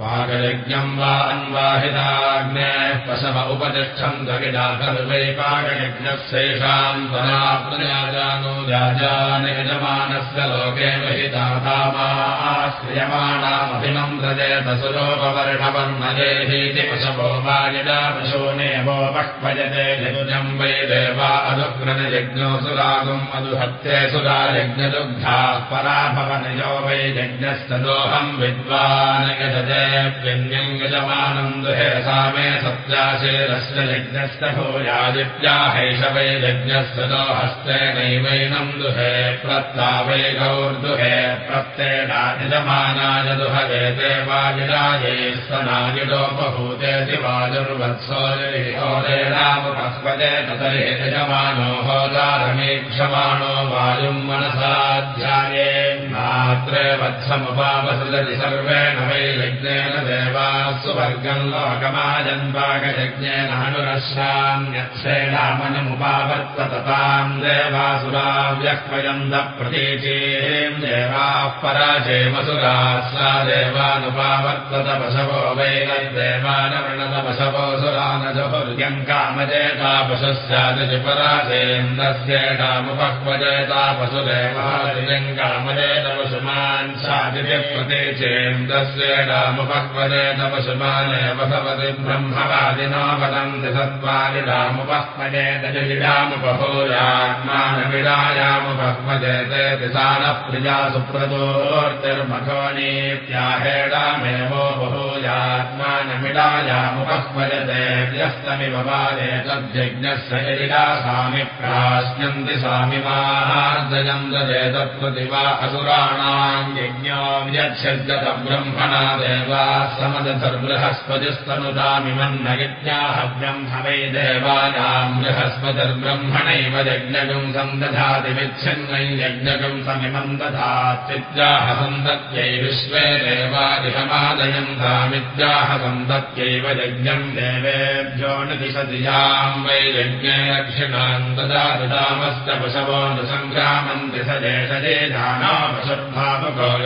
पाकयज्ञम् वा अन्वाहिताग्नेः पशव उपतिष्ठम् दगिडा खलु वै पाकयज्ञस्यैषाम् त्वनाप्नुयाजानो याजान यजमानस्य लोके महितामाश्रियमाणामभिनम् व्रजेत सुरोपवर्णवर्णजेहीति पशवो वागिडा पशूनेवोपक्वजते जनुजम् वै देवा अनुक्रनयज्ञो सुरागुम् अदुहत्ये सुरायज्ञदुग्धाः पराभवनयो वै यज्ञस्य दोहम् विद्वान् यजते यजमानम् दुहे सा मे सत्याशेरस्य यज्ञस्य भूयादित्याहैष वै यज्ञस्य दोहस्तेनैवैनम् दुहे प्रत्ता वै गौर्दुहे प्रत्येना यजमानाय दुहवे देवायुराये स्तनायुडोपभूतेति वायुर्वत्सोरेणामुपस्पदे ततरे यजमानो होदारमेक्षमाणो वायुम् मनसाध्याये मात्रे वत्समुपावसदति सर्वेण वै यज्ञेन देवासु वर्गम् लोकमाजन् पाकयज्ञेन अनुरश्रान्यक्षेणामनमुपावर्ततताम् देवासुराव्यक्वयम् दप्रतीचीम् देवाः पराचेमसुराः सा देवानुपावर्तत पशवो सुरानजहुर्यम् कामजेता पशुः स्यादिति पराचेन्द्रस्येणामुपक्वजेता पशुदेवादिजम् कामजेत पशुमान् सादिति प्रतीचेन्द्रस्येणामुपक्वजेत पशुमानेव भवति ब्रह्मवादिनो वदन्ति सत्त्वानि रामुपक्वजेत जिडामुपभूयात्मानविडायामुपक्वजेते दिशानः प्रिया सुप्रदोर्तिर्मघोनीत्याहेडामेवो बहूयात्मानमिडायामुपक्वजते व्यस्तमिव वादे तद्यज्ञस्य यदिडा स्वामि प्राश्नन्ति स्वामिमार्जयम् दजे तत्प्रति वा असुराणाम् यज्ञो व्यच्छद्यत ब्रह्मणा देवा समदसर्बृहस्पतिस्तनुतामिमन्न यज्ञाः ब्रह्म वै देवानाम् बृहस्पतिर्ब्रह्मणैव यज्ञगम् सन्दधाति विच्छन्नै यज्ञगम् समिमम् दधात्विद्याः सन्दत्यै विश्वे देवादिशमादयम् तामिद्याः सन्दत्यैव यज्ञम् देवेभ्यो न दिशदियाम् वै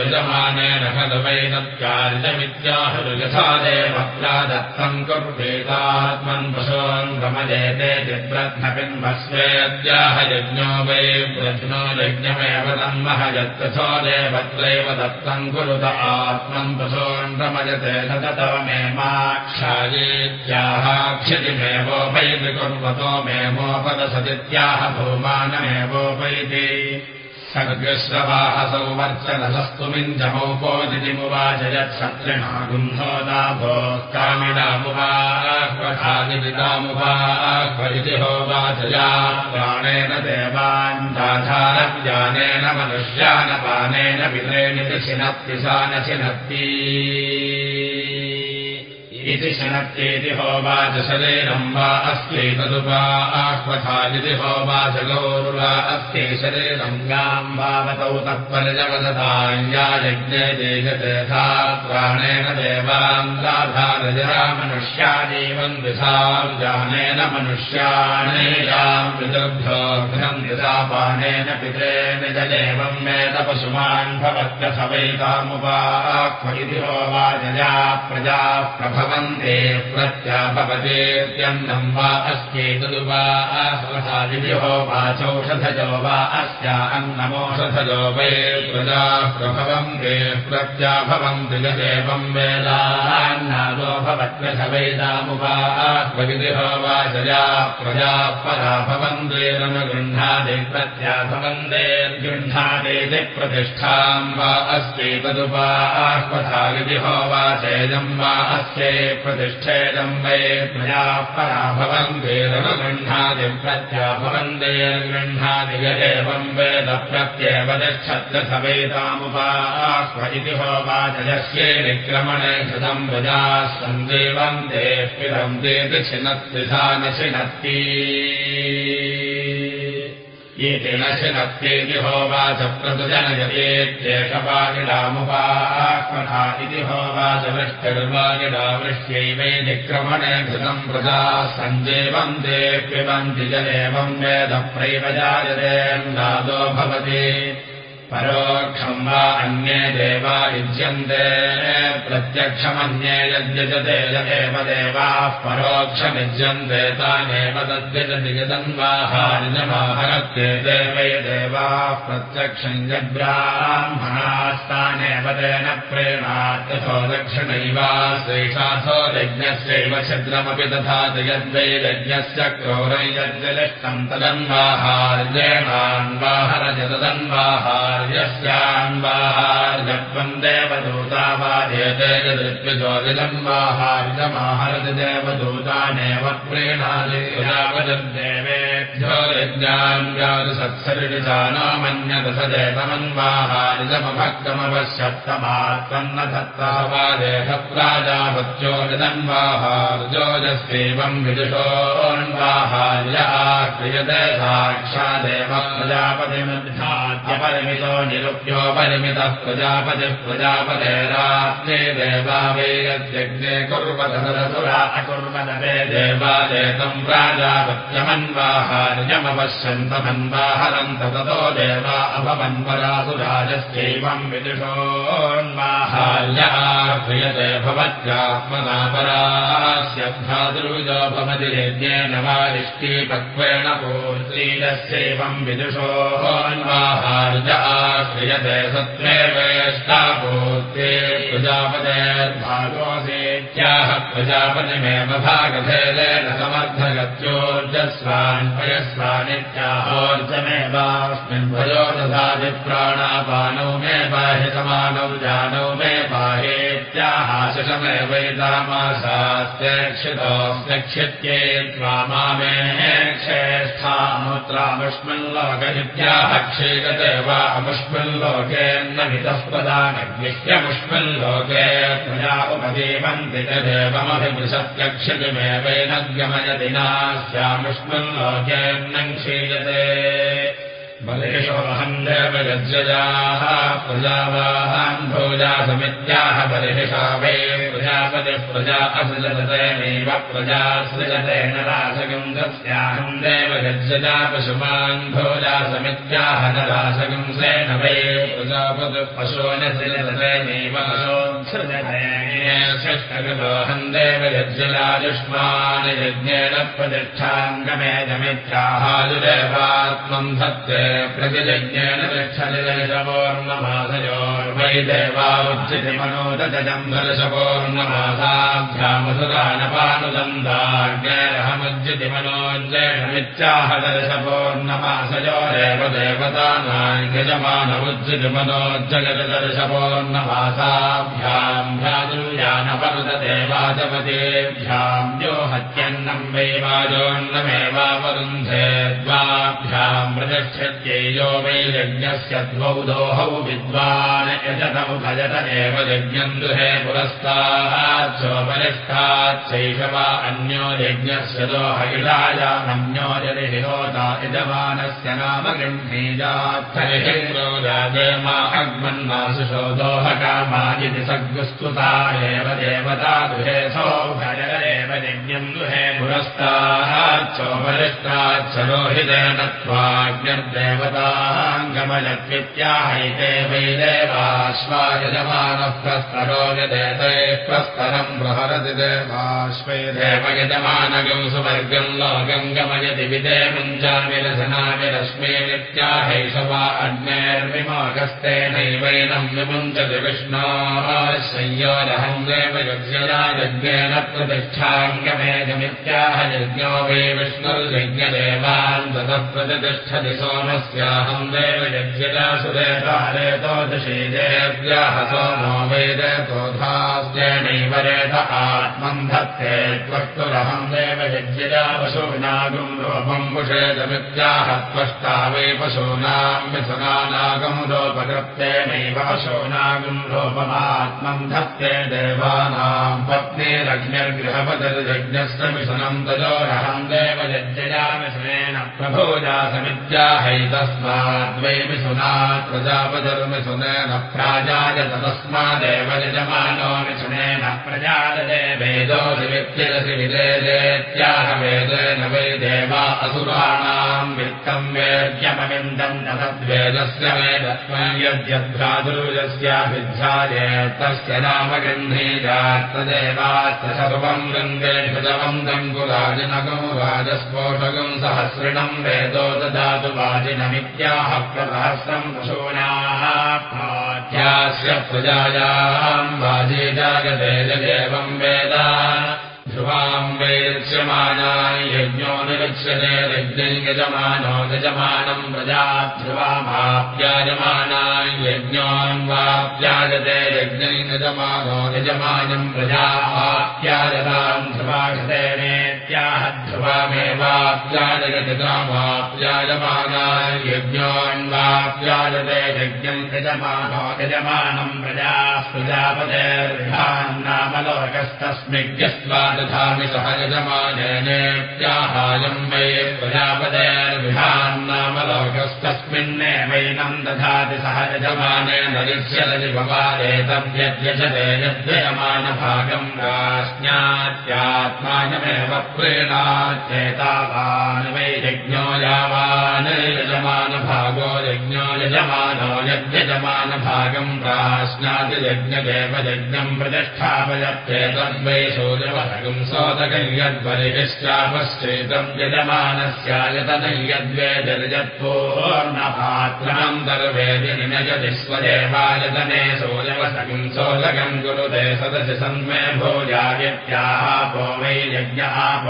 यजमानेन खलु वै तत्कार्यमित्याह यथा देवत्रा दत्तम् कुर्वेतात्मन् पशून् गमजेते चिद्रध्नपिन्भस्वेद्याह यज्ञो वै ब्रध्नो यज्ञमेव तन्मह यत्तथो देवत्रैव दत्तम् कुरुत आत्मम् पशून् रमजते सततवमे माक्षायेत्याहाक्षतिमेवोपैति कुर्वतो मेमोपदसदित्याह भूमानमेवोपैति सर्गश्रवाहसौ वर्चनसस्तुमिञ्जमौपोदिमुवाच यत्सत्रिणा गुन्धोदा भोः कामिडामुपादिपितामुपाह्वरिति होवाचया प्राणेन देवाञ्जाधारज्ञानेन मनुष्यानपानेन पितरेणिति शिनत्ति सा न शिनत्ति इति शनत्येति होवाच शरीरम् वा अस्ति तदुपा आह्वथादिति होवाच गौर्वा अस्ति शरीरम् याम् वावतौ तत्पर्यवदताया यज्ञे देजते सा प्राणेन देवाम् लाधारजरा मनुष्यादेवम् द्विषाम् जानेन मनुष्याणेयाम् पितृभ्यो घ्नम् द्विषापानेन पितरेण जलेवम् मे तपशुमान् भवत्यथ वैतामुपाह्व इति होवाजया प्रजा प्रभव भवन्ते प्रत्याभवतेत्यन्नम् वा अस्येतदुवा स्वसादिभ्यो वाचौषधजो वा अस्या अन्नमोषधजो वै प्रजा प्रभवन्ते प्रत्याभवन्ति यदेवम् वेदान्नादो भवत्यथ वैदामुपाह्वगिरिहो वाचया प्रजा परा भवन्तेन गृह्णादि प्रत्याभवन्तेर्गृह्णादेति प्रतिष्ठाम् वा अस्येतदुपा आह्वथागिरिहो वाचेयम् वा अस्ये प्रतिष्ठेदम् वै प्रजा परा भवन्तेरनुगृह्णादि प्रत्याभवन्तेर्गृह्णादि यदेवम् वेद प्रत्येव तिष्ठद्रथ वेदामुपाह्व इति होवाचयस्ये निक्रमणे कृतम् प्रजा सन्देवन्ते पिरन्तेति छिनत्ति सा न छिनत्ति शिनत्येति होवाच प्रतुजनयतेत्येकपागिडामुपाह्वथा इति होवाच वृष्टिर्वागिडावृष्ट्यै निक्रमणे घृतम् प्रजा सञ्जेवन्ते पिबन्ति जलेवम् वेदप्रैव जायते नादो भवति परोक्षम् वा अन्ये देवा युज्यन्ते प्रत्यक्षमन्ये यद्यजते एव देवाः परोक्षमिज्यन्ते तानेव तद्यजति यदन्वाहारिजमाहरत्ये देवै देवाः प्रत्यक्षम् यद्ब्राह्मणास्तानेव तेन प्रेणात्यथो दक्षिणैवा श्रेषाथो यज्ञस्यैव छद्रमपि तथा यद्वै यज्ञस्य क्रोरै यज्जलिष्टम् तदन्वाहार्येणान्वाहरजतदन्वाहार्यस्यान्वाहार्यत्वम् देवदूता वा एतेजदृत्विजोदिलम्बाहार्यमाहरति देवदूतानेव प्रेणादिदेवेभ्यो यज्ञान् सत्सरिजानो मन्यत स देवमन्वाहारिजमभक्तमवश्यत्तमात्मन्न दत्तः वा देहप्राजापत्योजन्वाहार्योजस्यैवम् विदुषोऽन्वाहार्या क्रियते साक्षादेव प्रजापतिमध्याद्यपरिमितो निरुप्यो परिमितः प्रजापतिः प्रजापतेरात्मे देवा वै यद्यज्ञे कुर्वतरसुरा अकुर्वदवे देवादेतम् प्राजापत्यमन्वाहार्यमपश्यन्तमन्वाहरन्त ततो देवा अभवन्वरासुराजस्यैवम् विदुषोन्वाहार्या क्रियते भवत्यात्मना परास्य भ्रातृजो भवति यज्ञेन वारिष्टीपक्वेण पूर्तीरस्यैवम् विदुषोन्वाहार्य आश्रियते सत्त्वेवेष्टापूर्ते प्रजापतेर्भागोऽसेत्याह प्रजापतिमेव भागभेदेन समर्थगत्योर्जस्वान् पयस्वानित्याहोर्जमेवास्मिन् भयो दधादिप्राणापानौ मे बाह्य समानौ जानौ मे बाहेत्याहाशमेवैतामाशास्त्यक्षितोऽस्त्यक्षित्ये त्वा मे क्षेष्ठामुत्रामुष्मिल्लोकनित्याह क्षेकते वा अमुष्मिल्लोकेन्न वितः पदानग्निह्यमुष्मिल्लोके त्वया उपदीवन्ति तदेवमभिमृशत्यक्षितिमेवैन गमयति नास्यामुष्मिल्लोकेन्न क्षीयते बलिषोऽहम् देवगज्रजाः प्रजावाहान् भोजासमित्याह बलिषा वै प्रजापतिः प्रजा असृजतेनैव प्रजा सृजतेन रासगम् तस्याहम् देवगज्रजा पशुमान् भोजासमित्याह न रासगम् सेन वै प्रजापतिः पशो न सृजतेनैव पशोत्सृजतेहम् देवगज्जलायुष्मान् यज्ञेन प्रतिष्ठाङ्गमेजमित्याहाजुदेवात्मम् धत्ते प्रतिजज्ञेन तिष्ठनिदर्शपोर्णमासयोर्वै देवावुच्यति मनोदजम्भरशपोर्णमासाभ्यामधुरानपानुदन्दाज्ञैरहमुज्यति मनोज्जयमित्याह दर्शपोर्णमासयोरेव देवतानाञ्यजमानमुज्यति मनोज्जगदर्शपोर्णमासाभ्याम् भ्यादुर्यानपरुददेवाजपतेभ्याम् यो हत्यन्नम् वै वाजोन्नमेवावरुन्धे द्वाभ्याम् प्रतिष्ठत्यैयो वै यज्ञस्य द्वौ दोहौ विद्वान् यजतौ भजत एव यज्ञम् दुहे पुरस्ताच्चोपरिष्ठाच्चैष वा अन्यो यज्ञस्य दोहैलायामन्यो यदि हिरोता यजमानस्य नाम गृह्णीजात्थरिहिरोजागेमा अग्मन्नासुषो दोहकामायिति सद्गुस्तुता एव देवता दुहे सौ भजत एव यज्ञम् दुहे पुरस्ताच्चोपरिष्ठाच्च रोहितेन त्वाज्ञर्देवताङ्गमयत्वित्याहैते वै देवाश्वायजमानः प्रस्तरो यदेते प्रस्तरम् प्रहरति देवाश्वै देवयजमानगम् सुवर्गम् लोकम् गमयति विदेमुञ्चामिरसनामिरश्मीनित्याहैष वा अग्नेर्विमोगस्तेनैवैनम् विमुञ्चति विष्णोश्रय्योरहम् देवयज्ञया यज्ञेन प्रतिष्ठाङ्गमेजमित्याह यज्ञो वै विष्णुर्यज्ञदेवान् ततः प्रतिष्ठति सोमस्याहम् देव यज्ञदा सुरेतारेतो दशीदेव्याः सोमो वैदेतोधास्तेनैव रेत आत्मम् धत्ते त्वष्टुरहम् देव यज्ञदा पशूनागम् रूपम् पुषेदमित्याह त्वष्टा वै पशूनाम् मिथुनानागम् रूपकृत्येनैव पशूनागम् रूपमात्मम् धत्ते देवानाम् पत्नीरग्निर्गृहपतिर्यज्ञस्य मिथुनम् तजोरहम् देव यज्ञया मिथुनेन प्रभोजासमित्याहैतस्माद्वै मिथुनात् प्रजापतिर्मिथुनेन प्राजायत तस्मादेव यजमानो मिथुनेन प्रजादे वेदोऽसि वित्तिरसि विदेदेत्याह वेदेन वै देवा असुराणाम् वित्तम् वेद्यमविन्दम् न तद्वेदस्य वेदत्वम् यद्यद्भ्रातुरुजस्याभिध्यायेत्तस्य नाम गृह्णीजात्तदेवास्य सर्वम् वृन्दे भृजवन्दम् कुराजिनगम् राजस्पोषगम् सहस्रिणम् वेदो ददातु वाजिनमित्याह प्रसहस्रम् पशूनाः स्य प्रजायाम् वाजे जागते जदेवम् वेद। ध्रुवाम् वैरच्यमानाय यज्ञो यज्ञम् यजमानो यजमानम् प्रजा ध्रुवामाप्याजमानाय यज्ञोन्वाप्याजते यज्ञम् यजमानो यजमानम् प्रजा। आप्याजताम् ध्रुवागतेनेत्याह ध्रुवामेवाप्याजयति कामाप्याजमानाय यज्ञोन्वाप्याजते यज्ञम् यजमानो यजमानम् प्रजा प्रजापतेर्विधान्नामलोकस्तस्मिज्ञस्वाद दधामि सह यजमानेनेत्याहायम् वै प्रजापदेर्विधान्नामलोकस्तस्मिन्नेवैनम् दधाति सह यजमानेन लिख्यति भवादेतव्यद्यजते यद्ययमानभागम् रास्न्यात्यात्मानमेव प्रीणाच्चेतावान् वै यज्ञो यावान् यजमानभागो यज्ञो यजमानो यद्यजमानभागम् रास्नाति यज्ञदेव यज्ञम् प्रतिष्ठापयत्येतद्वै सूर्यवहगम् सोदकम् यद्वरिश्चापश्चेतम् यजमानस्यायतनै यद्वेदर्जत्पूर्णपात्रमन्तर्वेदिनि न यदि स्वदेवायतने सोजवसकम् सोदकम् गुरुते सदसि सन्मे भोजायत्यापो वै यज्ञ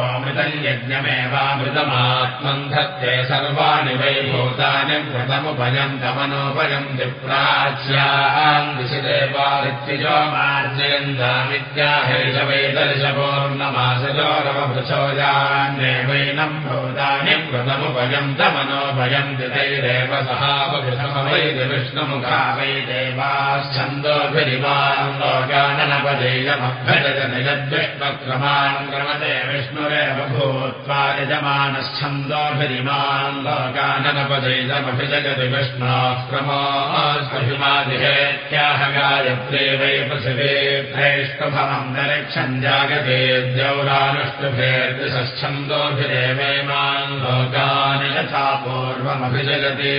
आपोमृतम् यज्ञमेवामृतमात्मम् धत्ते सर्वाणि वै भूतानि व्रतमुपयम् तमनोपयम् दिप्राच्याम् दिशि देवादित्यजो मार्जयन्तामित्याहेष वै दर्शपोर्णमासजोरवभृशोजान्येवैनम् भूतानि व्रतमुपयम् तमनोपयम् दितैरेव सहावभृशमवैति विष्णुमुखा वै देवाश्छन्दोभिरिमान् लोकाननपदेयमभ्यजन यद्विष्णुक्रमान् क्रमते भूत्वा यजमानश्छन्दोभिरिमान् लोकाननपदेयमभिजगति विष्णोक्रमाभिमादिहेत्याह गायत्रे वै पृथिवे त्रैष्टभवम् दरिक्षम् जागते द्यौरानुष्टुभेर्दिशच्छन्दोभिदेवैमान् लोकानि यथा पूर्वमभिजगति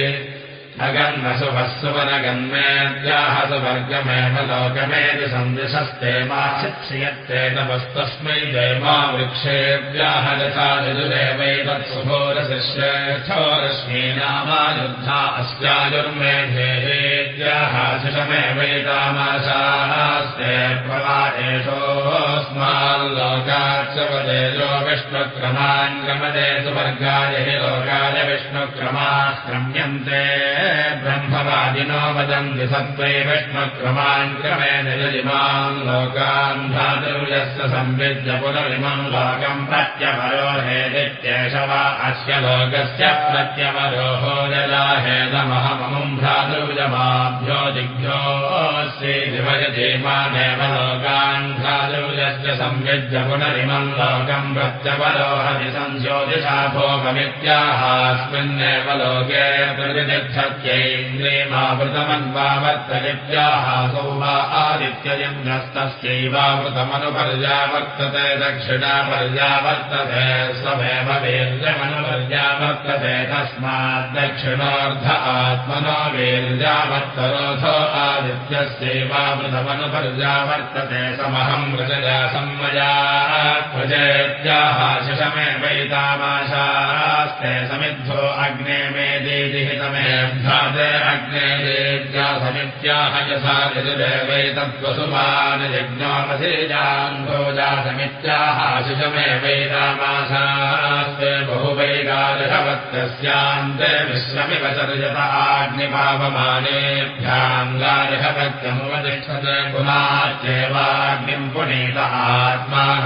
अगन्वसुभस्सुवनगन्मेत्याह सुवर्गमेव लोकमेति सन्दृशस्ते मा शिक्षयत्ते तपस्तस्मै जयमा वृक्षेभ्याः यथा यजुरेवैतत्सुभोरशिश्रेष्ठोरश्मीनामायुद्धा अस्यायुर्मेधेहेत्याः शिषमेवैतामाशास्ते प्रवादेशोऽस्माल्लोकाच्च वदेजो विष्णुक्रमान् क्रमदे सुवर्गाय हि लोकाय विष्णुक्रमाक्रम्यन्ते ब्रह्मवादिनो वदन्ति सत्त्वै विष्णुक्रमान् क्रमेण यजिमान् लोकान् धातुर्यस्य संविद्य पुनरिमम् लोकम् प्रत्यवरो हेदित्येष वा अस्य लोकस्य प्रत्यवरोहो यदा हेदमहममुम् भ्रातृजमाभ्यो दिग्भ्योऽस्ति दिवयजीमानेव लोकान् भ्रातृजस्य संविद्य पुनरिमम् लोकम् प्रत्यवरोहति संज्योतिषा भोगमित्याहास्मिन्नेव लोके प्रतिदिक्षत्यैन्द्रियमावृतमन्वावर्तयत्याः सौ वा आदित्ययन्यस्तस्यैवावृतमनुपर्यावर्तते दक्षिणा पर्यावर्तते स्वमेव वीर्यमनुपर्यावर्तते तस्मात् दक्षिणोऽर्ध आत्मनो वीर्यावर्तरोधो आदित्यस्यैवावृतमनुपर्यावर्तते समहम् प्रजया सम्मया प्रजयत्याः शिशमेवैतामाशास्ते समिद्धो अग्ने मे अग्ने देव्या समित्याह यथा यजुरेवैतत्त्वसुमान् यज्ञोपसेजान् भोजा समित्याः शिशमेवैतामाशास्ते बहुवैगार्हवत्यस्यान्ते विश्रमिव सर्जत आग्निपावमानेभ्याम् गार्हवत्यमुपतिष्ठते पुनाच्चैवाग्निम् पुनीत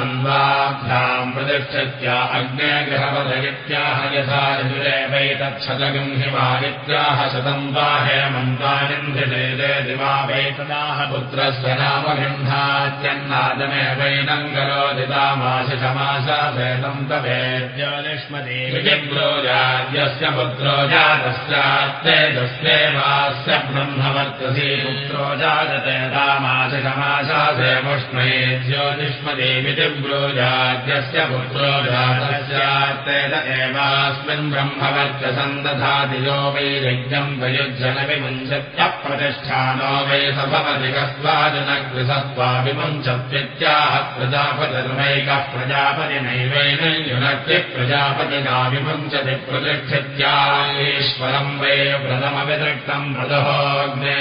आत्मानन्दाभ्याम् प्रतिष्ठत्या अग्ने गृहपदयित्याह यथा यजुरेवैतच्छतगम् हिमादित्याह वा हेमन्तानिन्धिले दिवा वैतदाह पुत्रस्य नाम गृह्णात्यन् नादमेवैनम् करोति तामाशिषमाशासेतम् तवेद्योनिष्मदेव्रोजाद्यस्य पुत्रो जातश्चात्तेजस्वेवास्य ब्रह्मवर्तसी पुत्रो जायते तामाशिषमाशासे मुष्मै ज्योतिष्मदेविति ब्रोजाद्यस्य पुत्रो जातस्यात्तेज एवास्मिन् ब्रह्मवर्तसन्दधाति यो वै यज्ञम् वयुज्जनविमुञ्चत्यप्रतिष्ठानो वै सभवति कस्वाजनगृसत्वा विमुञ्चत्वित्याह प्रजापतिर्मैकः प्रजापतिनैवेन युनक्ति प्रजापतिना विमुञ्चति प्रतिष्ठित्याश्वरम् वै व्रतमविदृष्टम् व्रतहोग्ने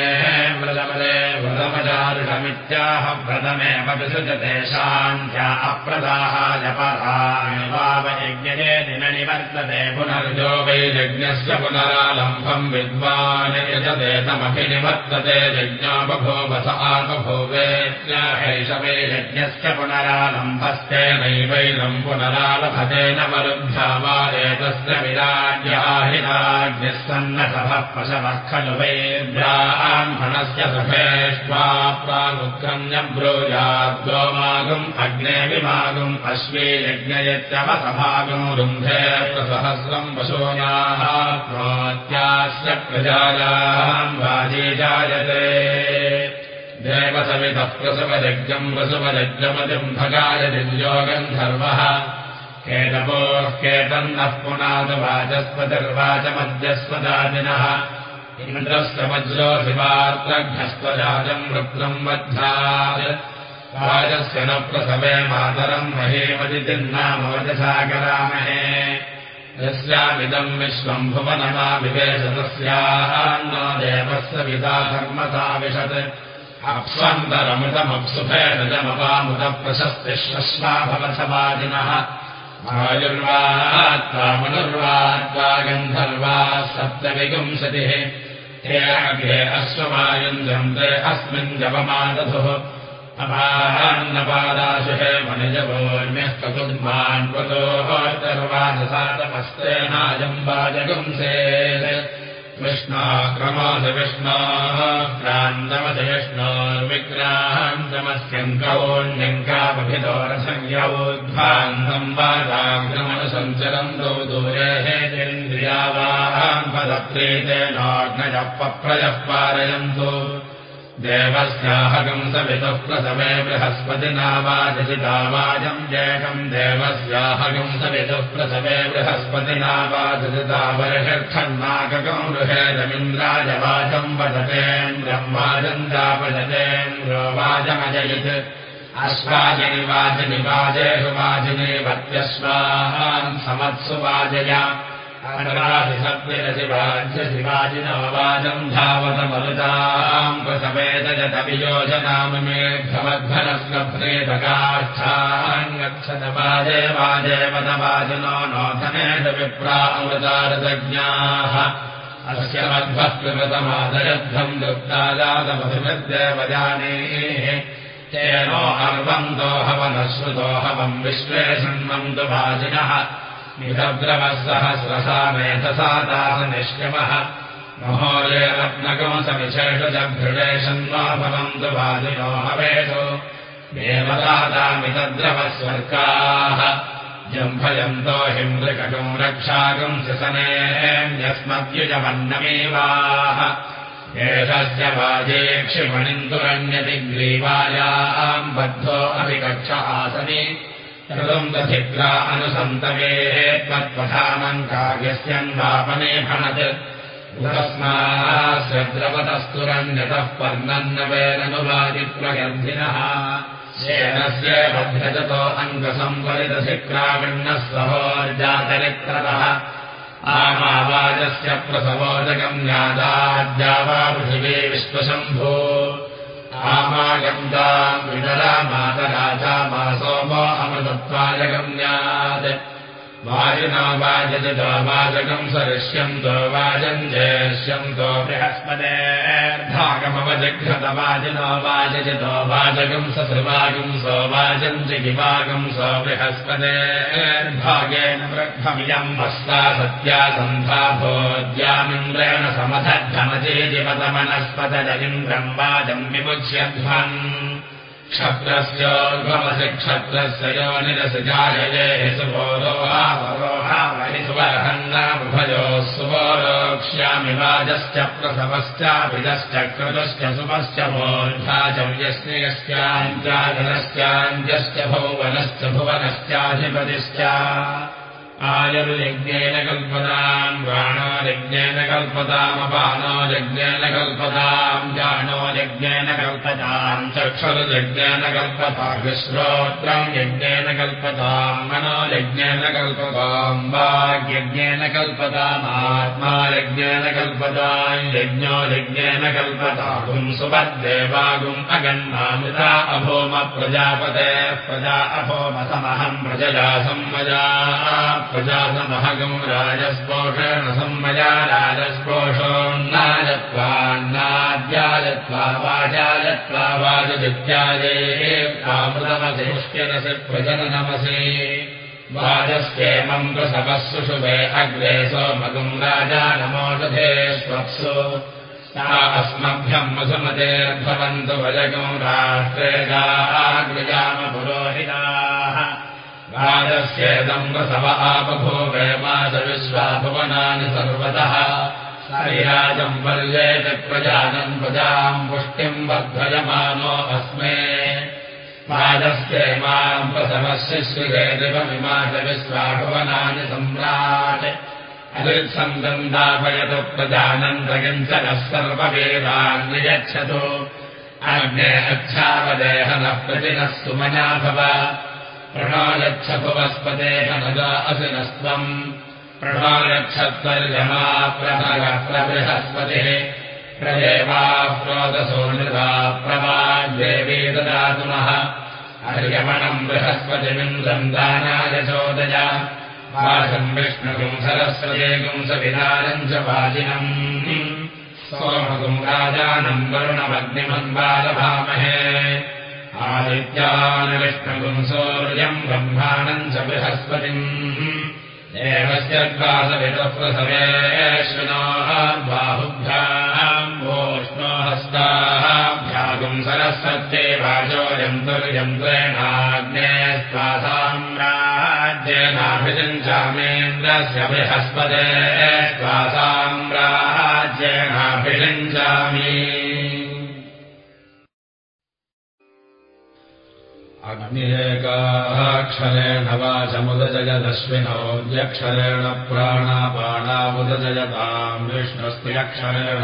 व्रतमदे व्रतमचारुषमित्याह जपरायज्ञये दिननिवर्तते पुनर्यो वै यज्ञस्य पुनरालम्भम् विद्वान् यजते तमभिनिवर्तते यज्ञापभोवस आपभोवेत्यैषवे यज्ञस्य पुनरालम्भस्तेनैवैनम् पुनरालभतेन वरुद्ध्यावादेतस्य विराज्याहिराज्ञः सन्नसभः पशवः खलु वैर्ब्राह्मणस्य सभेष्वा प्रागुक्रम्यब्रोजाद्गोमागम् अग्ने विमागम् अश्वे यज्ञयत्यवसभागम् रुन्धे प्रसहस्रम् पशूनाः त्वात्यास्य प्रजायाम् वाजे जायते। देवसमितः प्रसवयज्ञम् प्रसवयज्ञमतिम् भगाय दिव्योगन्धर्वः केतपोः केतन्नः इन्द्रस्य वज्रो शिवार्त्रघ्नस्वजातम् वृत्रम् वध्यात्। वाजस्य न प्रसवे मातरम् महेमदितिर्नामवजसागरामहे यस्यामिदम् विश्वम् नो देवस्य पिता धर्मसाविशत् अप्स्वन्तरमृतमप्सुभेदजमपामुदप्रशस्तिश्वश्वा भवसवादिनः आयुर्वात्वा मनुर्वात्वा गन्धर्वा सप्तविगुंसतिः। ते अग्रे अश्वमायुञ्जम् ते अस्मिन् जपमादधुः अपान्नपादाशुहे मनिजभोर्म्यः ककुद्मान्वतोर्वाजसातमस्तेनायम् वाजगुंसे विष्णाक्रमोऽसि विष्णोः क्रान्तमसि विष्णोर्विक्रान्तमस्यङ्कोऽन्यङ्कामभिदोरसंज्ञोद्भान्तम् वादाग्रमणसञ्चरम् दौ दूरे हेतिरिन्द्रियावाहाम् पदप्रीतेनोऽग्नजः पप्रजः पारयन्तु देवस्याहकम् सवितुः प्रसवे बृहस्पतिना वाजसितावाजम् जेषम् देवस्याहकम् सवितुः प्रसवे बृहस्पतिना वाजसितावर्षर्षन्नाककम् गृहेदमिन्द्राजवाजम् वदतेन्द्रम् वाजम् चापजतेन्द्रो वाजमजयित् अश्वाजिनि वाजिनि वाजेषु वाजिने वत्यश्वाहान् समत्सु वाजया धावतमरुताम् प्रसवेदजतवियोजनाममे भवद्भनस्वभ्रेतकाष्ठान् गच्छत वाजे वाजे वदवाजिनो नोधनेष विप्रा अमृतारतज्ञाः अस्य मध्वः कृतमादयध्वम् दुग्धाजातमभिमद्देवजानेः तेनो अर्वन्तो हवनश्रुतो हवम् विश्वेषण्वम् तु वाजिनः निद्रवः सहस्रसा मेधसा दासनिष्कमः महोदय रत्नकंसविशेषजभृडेशन्वा भवन्तु वादिनो हवेषु। देवदातामितद्रवः जम्भयन्तो हिमृकटुम् रक्षाकम् शिसनेऽन्यस्मद्युजमन्नमेवाः एषस्य वाजे क्षिमणिन्दुरण्यति ग्रीवायाम् बद्धो अपि कक्ष आसने ृतम् दधिग्रा अनुसन्तवेः त्वत्पथानम् कार्यस्यन्वापने भणत्। द्रवतस्तुरन्यतः पर्णन्नवेदनुवादिप्रगर्भिनः शेनस्य भद्रजतो अङ्गसंवलितशिक्राविण्णः सहोर्जातरित्रतः आमावाजस्य प्रसवोजगम्यादाद्या वा पृथिवे विश्वशम्भो आमागन्ताम् विदरा मातराजा मा सोमो अमृतत्वाजगम्यात् वाजिनो वाजतो वाजकम् सरिष्यन्तो वाजम् जेष्यन्तो बृहस्पतेर्भागमवजिघ्रतवाजिनो वाजजितो वाजकम् ससृवागम् सो बृहस्पतेर्भागेन वृद्धमियम् वस्ता सत्या सन्धा भोज्यामिन्द्रेण समधद्धमजे जिवतमनस्पतजलिन्द्रम् वाजम् विमुच्यध्वन् क्षत्रस्योद्भवसि क्षत्रस्य यो निरसजायये सुबोरोहावरोहावहिसुबर्हन्नामुभयोः सुबोरोक्ष्यामि वाजश्च प्रसवश्चाभिजश्च क्रतुश्च सुमश्च मोर्धाचव्यस्नियश्चाञ्चाजनश्चाञ्जश्च भुवनश्च भुवनश्चाधिपतिश्च आयुर्यज्ञेन कल्पताम् प्राणो यज्ञेन कल्पतामपानो यज्ञेन कल्पताम् जानो यज्ञेन कल्पताम् चक्षुर्यज्ञेन कल्पताम् श्रोत्रम् यज्ञेन कल्पताम् मनो यज्ञेन कल्पताम् वाग्यज्ञेन कल्पतामात्मा यज्ञेन कल्पताम् यज्ञो यज्ञेन कल्पतागुम् सुपद्देवागुम् अगन्मामृता अभोम प्रजापते प्रजा अभोमसमहम् प्रजया संवजा प्रजातमहगम् राजस्पोषेण संमया राजस्पोषोन्नायत्वान्नाद्यायत्वा वाजायत्वा वाजदित्याये कामृतमधिष्ठ्यनसि प्रजननमसि वाजस्येमम् प्रसवः शुभे अग्रे सोमगुम् राजा नमोदधे स्वप्सु। अस्मभ्यम् मधुमतेर्भवन्तु वजगम् राष्ट्रे गाग्रजामपुरोहिताः राजस्येदम् प्रसव आपभोगे मासविश्वाभुवनानि सर्वतः हरिराजम् पर्येत प्रजानम् प्रजाम् पुष्टिम् वर्धयमानो अस्मे। राजस्ये माम् प्रसवस्य श्रीगेदिवमिमासविश्वाभुवनानि सम्राट्। अरित्सन्दन्दापयतु प्रजानन्दयम् च नः सर्ववेदान्यच्छतु अग्ने अच्छावदेहनः प्रतिनः सुमना भव प्रणोयच्छभुवस्पतेह नगा असिनस्त्वम् प्रणोयच्छत्वर्यमा प्रभगप्रबृहस्पतिः प्रदेवाप्रोदसो नृता प्रवाद्देवी ददातुमः। हर्यमणम् बृहस्पतिमिन्द्रम् दानाय चोदय। वासम् विष्णुगुम् सरस्वते गुंसविधानम् च राजानम् वरुणमग्निमन्वालभामहे आदित्यानुविष्णुगुम् सौर्यम् ब्रह्माणम् च बृहस्पतिम् देवस्यद्वासविदः प्रसवेश्विनोः बाहुभ्याम् वोष्णो हस्ताभ्यागुम् सरस्वत्ये वाचोऽयन्तुर्यन्त्रेणाग्ने स्वासाम्राज्येनाभिषिञ्चामेन्द्रस्य बृहस्पते स्वासाम्राज्येनाभिषिञ्चामि अग्निरेकाक्षरेण वाचमुदजगदश्विनोऽक्षरेण प्राणापाणामुदजयताम् विष्णुस्त्यक्षरेण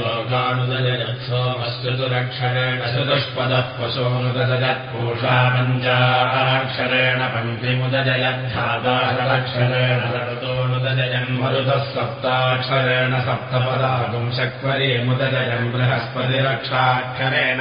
लोकानुदजयत्सोमश्चतुरक्षरेण चतुष्पदः पशोनुदजयत्पूषा पञ्चाक्षरेण पङ्क्तिमुदजयद्धाताषडक्षरेण षडतोनुदजयन् मरुतः सप्ताक्षरेण सप्तपदागुम् शक्वरीमुदजयम् बृहस्पतिरक्षाक्षरेण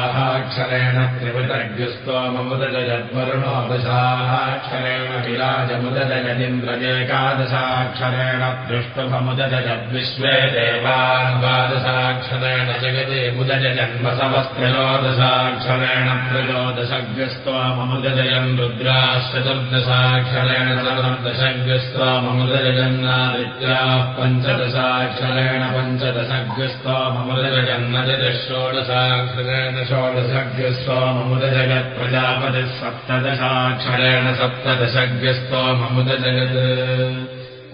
गायत्रेण विद्रोणवाहाक्षरेण त्रिवृतज्ञस्तोममुदजद्वरुणोदशाक्षरेण विराजमुदजगदिन्द्रजेकादशाक्षरेण दृष्टुभमुदजद्विश्वे देवान्वादशाक्षरेण जगति मुदजन्मसवस्त्रयोदशाक्षरेण त्रयोदशग्रस्तोममुदजयन् रुद्राश्चतुर्दशाक्षरेण चतुर्दशग्रस्तोममुदजन्नादित्याः पञ्चदशाक्षरेण षोडशग्रस्तोममुदजगत्प्रजापतिः सप्तदशाक्षरेण सप्तदशग्रस्तोममुदजगत्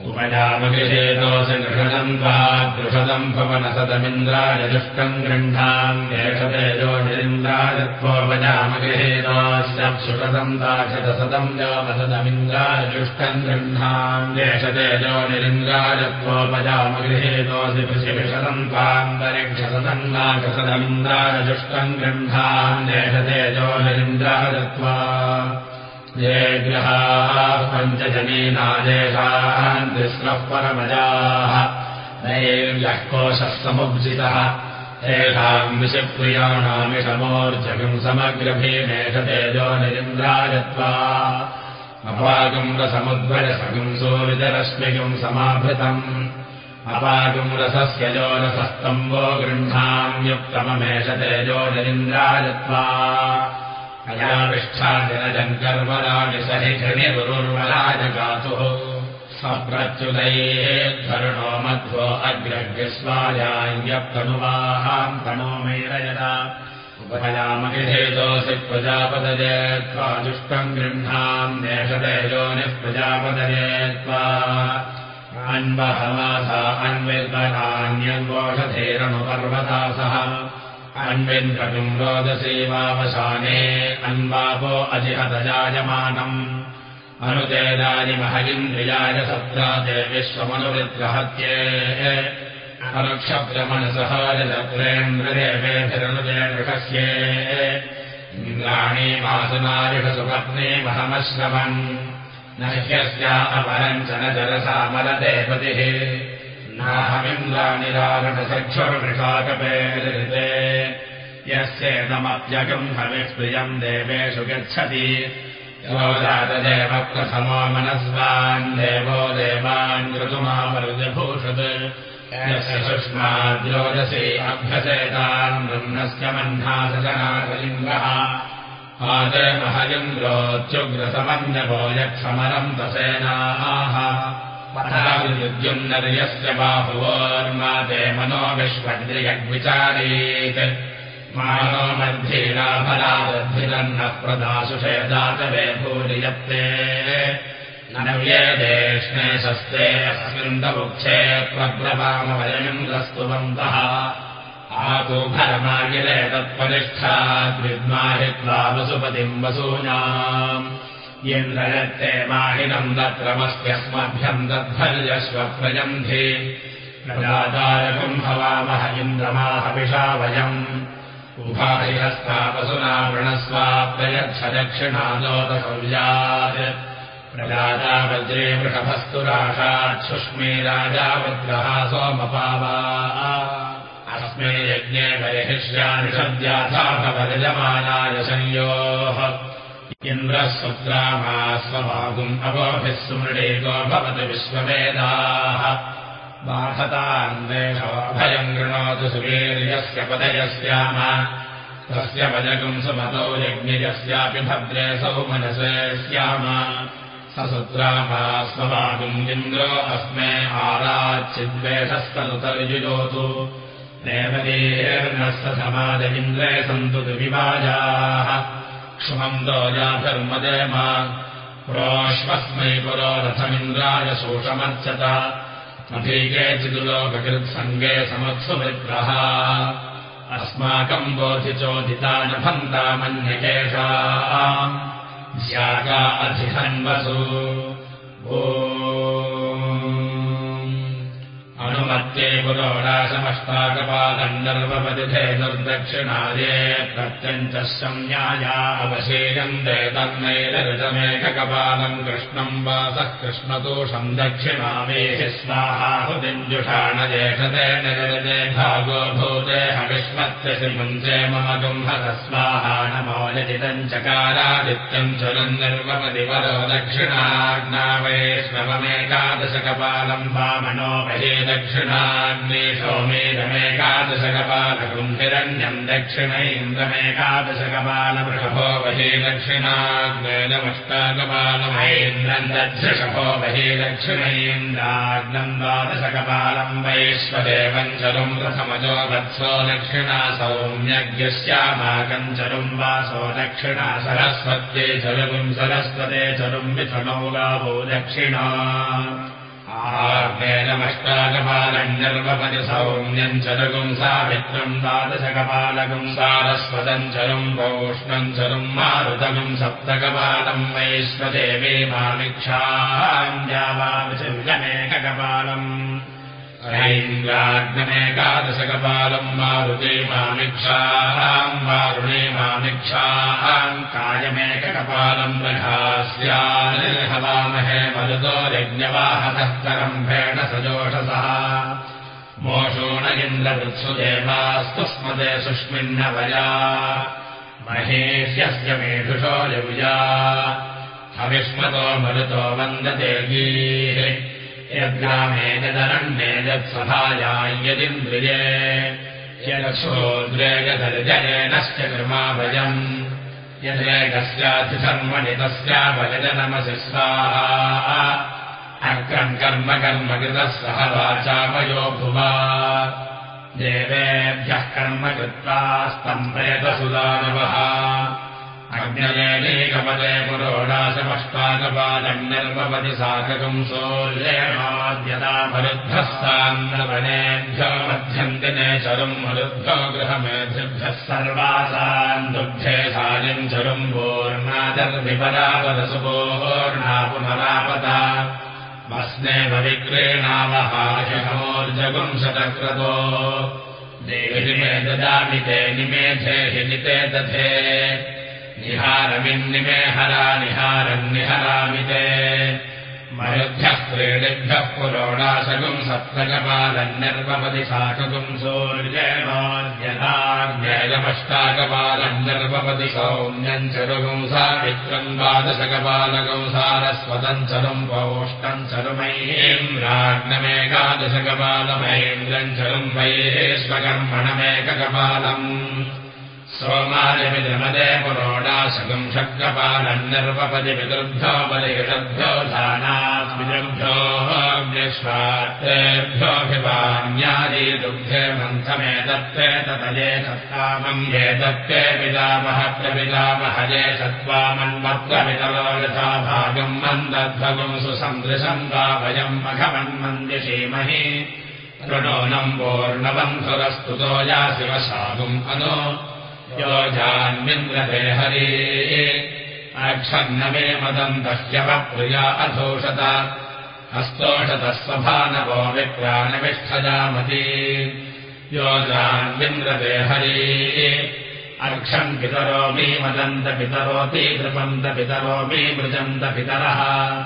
उपजामगृहेतोऽसि गृहणम् वा दृषदम् भवनसदमिन्द्रायजुष्टम् गृह्णाम् एषतेजो निरिन्द्रायत्वोपजामगृहेतोऽस्यक्षुषदम् दाशतसदम् जामसदमिन्द्रायजुष्टम् गृह्णाम् एषतेजो निरिन्द्रायत्वोपजामगृहेतोऽसि पृशिविषदम् त्वान्तरिक्षसदम् नाकसदमिन्द्रायजुष्टम् गृह्णाम् एषतेजो निरिन्द्रायत्वा ये ग्रहाः पञ्चजनीनादेशान् तिस्रः परमजाः नैर्यः कोशः समुज्जितः तेषाम् विषप्रियाणामिषमोर्जगम् समग्रभीमेषतेजो निरिन्द्रायत्वा। अपागम् रसमुद्वयसगुम् सोविदरश्मिगुम् समाभृतम् अपागुम् रसस्य जो रसस्तम्बो गृह्णाम्युक्तममेष तेजो निरिन्द्रायत्वा अयाविष्ठादिनजम् कर्मराजसहि घृणिरुर्वराजगातुः स्वप्रच्युतैर्धरुणो मध्वो अग्रग्रस्वायायप्तनुवाहाम् तनो मेलयता उपयामहिधेजोऽसि प्रजापदये त्वा जुष्टम् गृह्णाम् देशतेजोनिः प्रजापदये त्वा अन्वहमासा अन्विर्बलान्यन्वोषधेरनुपर्वता सह अन्विन्द्रकुम् रोदसेवावशाने अन्वापो अजिहतजायमानम्। अनुतेदानि महगिन्द्रियाय सत्रादे विश्वमनुविग्रहत्ये अनुक्षप्रमणसहायत्रेन्द्रदेवेभिरनुजय गृहस्ये इन्द्राणी वासुनारिषसुपत्नी महमश्रवम् न ह्यस्या अपरम् च न जलसामलदेपतिः नाहमिन्द्राणिरागणसक्षुर्विषाकपे यस्येदमप्यगम् हविः देवेषु गच्छति। प्रथमो मनस्वान् देवो देवान् ऋतुमामरुजभूषत्। यस्य सुष्माद्योजसि अभ्यसेतान् ब्रह्मस्य मह्नासजनाकलिङ्गः आदमहलिन्द्रोत्युग्रसमन्यवो यक्षमरम् तसेनाः युद्युम्नर्यस्य बाहुवोर्माते मनो विश्वद्रियग्विचारीत् मानो मध्येनाफलादद्भिरन्नः प्रदासुषेदातवे भूरियत्ते नव्यदेष्णे शस्ते अस्मिन्दमुक्षे प्रब्रवामवयमिन्द्रस्तुवन्तः आतुभरमागिरे तत्परिष्ठाद्विद्माहित्वा वसुपतिम् वसूनाम् इन्द्रयत्ते माहिनम् दत्रमस्त्यस्मभ्यम् दध्वर्यश्वप्रजन्धि। प्रजातारकम् भवामः इन्द्रमाहविषा वयम्। उभाहिहस्ता वसुना वृणस्वाप्रयच्छ दक्षिणादोतसौर्यात् प्रजाता वज्रे वृषभस्तुराशाच्छुष्मे राजावद्रहा सोमपावा। अस्मे यज्ञे वैहिष्यानि सद्याथा भवजमानाय संयोः इन्द्रः सुत्रामा स्वभागुम् अवोभिः सुमृडेको भवति विश्ववेदाः। बाधतान्वेषोभयम् गृणोतु सुवीर्यस्य पदयस्याम। तस्य पदगुम् सुमतौ यज्ञयस्यापि भद्रे सौ मनसे स्याम। स सुत्रामा स्वभागुम् इन्द्रो अस्मे आराच्चिद्वेषस्तनुतर्युजोतु देवतीर्नः समाज इन्द्रे सन्तु दुविवाजाः क्षुमन्दो याधर्मदेम पुरोश्वस्मै पुरो रथमिन्द्राय शोषमर्चत अधीके चिदुलोककृत्सङ्गे समत्सुविग्रहा अस्माकम् बोधिचोदिता न ओ अनुमत्ये पुरोडाशमष्टाकपादण्डर्वपतिथे निर्दक्षिणाये प्रत्यञ्चः संज्ञाया अवशेयन्ते तन्नैरऋतमेककपालम् कृष्णम् वासः कृष्णतोषम् दक्षिणामेः स्वाहाहुदिञ्जुषाणजेषते निरते भागो भूते स्वाहा नमोलजितम् चकारादित्यम् चलम् निर्वपति वरो दक्षिणाग्ना वैष्णवमेकादशकपालम् वामनो महे दक्षिणाग्ने सोमेदमेकादशकपालकम् हिरण्यम् दक्षिणैन्द्रमेकादशकपालवृषभो बहे दक्षिणाग्नेदमष्टाकपालमहेन्द्रम् दध्यषभो बहे दक्षिणैन्द्राग्नम् द्वादशकपालम् वैश्वदेवम् चरुम् प्रथमजो वत्सो दक्षिणा सौम्यज्ञस्यामाकम् चरुम् वासो दक्षिणा सरस्वत्ये चरुम् सरस्वते चरुम् मिथुनौ गावो दक्षिणा आग्नेयमष्टाकपालम् निर्वपति सौम्यम् चरुगुम् सावित्रम् द्वादशकपालकम् सारस्वतम् चरुम् वौष्णम् चरुम् मारुतगम् सप्तकपालम् वैश्वदेवे मामिक्षाञ्जावाविचमेककपालम् ऐन्द्राग्नमेकादशकपालम् मारुते मामिक्षाम् वारुणे मामिक्षाम् कायमेककपालम् प्रघास्यानिर्हवामहे मरुतो यज्ञवाहतः करम्भेण सजोषसः। मोषोण इन्द्रवृत्सु देवास्तु स्मदे सुष्मिन्नवया महेष्यस्य मेधुषो यौजा हविष्मतो मरुतो वन्दते गीः यद्ग्रामेदरण्येजत्सभायाम् यदिन्द्रिये यदक्षोद्रेगदर्जनेनश्च कृमाभयम् यदेकस्याधिधर्मणि तस्याभयजनमसि स्वाहा। अग्रम् कर्म कर्म कृतः सह वाचामयो भुवा। देवेभ्यः कर्म कृत्वा स्तम्भयतसुदानवः अग्नयेनेकपदे पुरोडाशमष्टाकपालम् निर्मपति साककम् सूर्येणाद्यता मरुद्धस्तान्नवनेभ्यो मध्यन्तिने चरुम् मरुद्धो गृहमेधिभ्यः सर्वासाम् दुग्धे सायम् चरुम् पूर्णादर्विपरापदसुपोर्णा पुनरापता वस्नेव विक्रीणावहाशमोर्जगुंशतक्रतो देहि मे ददामि ते निमेधे हि निते दधे निहारमिन्निमे हरा निहारम् निहरामि ते। मरुभ्यः क्रीडिभ्यः पुरोणाशकुम् सप्तकपालम् निर्वपति शाककुम् सूर्येणोद्यथाज्ञेयमष्टाकपालम् निर्वपति सौम्यम् चरुगुम् सावित्रम् द्वादशकपालकम् सारस्वतम् चरुम् पौष्टम् चरुमैम् राज्ञमेकादशकपालमैन्द्रम् चरुम् वैः स्वकर्मणमेककपालम् सोमायमिदमदे पुरोडाशकम् षट्कपालम् निर्वपति पितृभ्यो बलिषद्भ्यो धानास्मितृभ्योऽभिपान्यादि दुग्धे मन्थमेतत्ते ततये सत्तामम् एतत्ते पितामह प्रपितामहजे सत्त्वामन्मत्वपितरो यथा भागम् मन्दध्वगुम् सुसन्दृशम् वा वयम् मघमन्मन्दिषीमहि प्रणोनम् पूर्णबन्धुरस्तुतो या शिवशागुम् अनो योजान्विन्द्रते हरे। अक्षन्नमे मदम् दह्यवप्रिया अधोषत। हस्तोषतः स्वभानवो विप्राणविष्ठजामती योजान्विन्द्रते हरे। अर्क्षम् पितरो मे मदन्त पितरोति नृपन्त पितरो मे मृजन्त पितरः।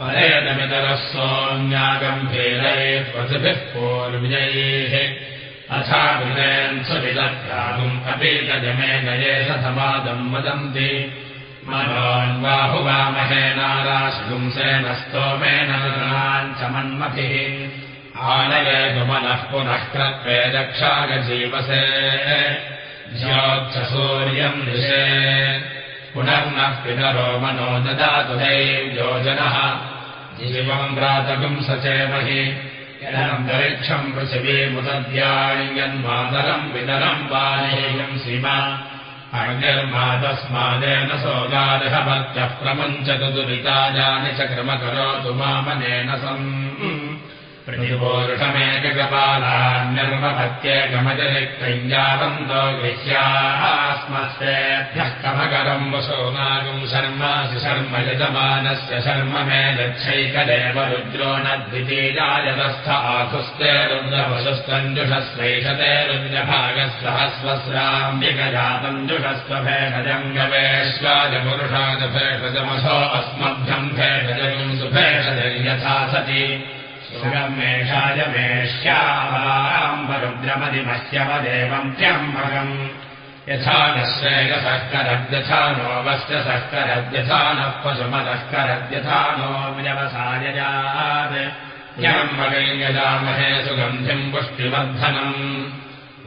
परेदमितरः सोऽन्यागम्भीरे पशुभिः पूर्विजयेः अथाभिनयन् सुविदभ्यागुम् अपि गजमे नये सथमादम् वदन्ति मनोन्बाहुवामहे नाराशगुंसेन स्तोमेन च मन्मथिः। आनये गुमनः पुनः कृत्वे रक्षागजीवसे। ज्योक्षसूर्यम् दिशे। पुनर्नः पितरो मनो ददातु दैव्योजनः जीवम् प्रातकम् सचेमहि यदन्तरिक्षम् पृथिवीमुदद्यायन्मातरम् पितरम् बालेयम् सीमा। अग्निर्मातस्मादेन सोगादहभक्त्यः प्रमुञ्चतु दुरिताजानि च क्रमकरोतु मामनेन सम् प्रतिपोरुषमेककपालान्यर्मभक्त्येकमजरिक्तञ्जावन्तो गृह्यास्मस्तेभ्यः कमकरम् वसोनागुम् शर्मासि शर्म यजमानस्य शर्म मे गच्छैकदेव रुद्रो न द्वितीयायतस्थ आकुस्ते रुद्रवशुस्तञ्जुषस्वैषते रुद्रभागस्वहस्वस्राम्बिकजातञ्जुषस्वभेषजम् गवेश्वाजपुरुषाजभेषजमसो अस्मभ्यम् भेषजम् सुभेषजर्यथा सति सुगमेषायमेष्याम्बरुद्रमदिमस्यवदेवम् त्यम्बकम् यथा नश्रेयसहकरद्यथा नो वस्य सहकरद्यथा नः पशुमदःकरद्यथा नो व्यवसायजात्। यम्बकम् यजामहे सुगन्धिम् पुष्टिवर्धनम्।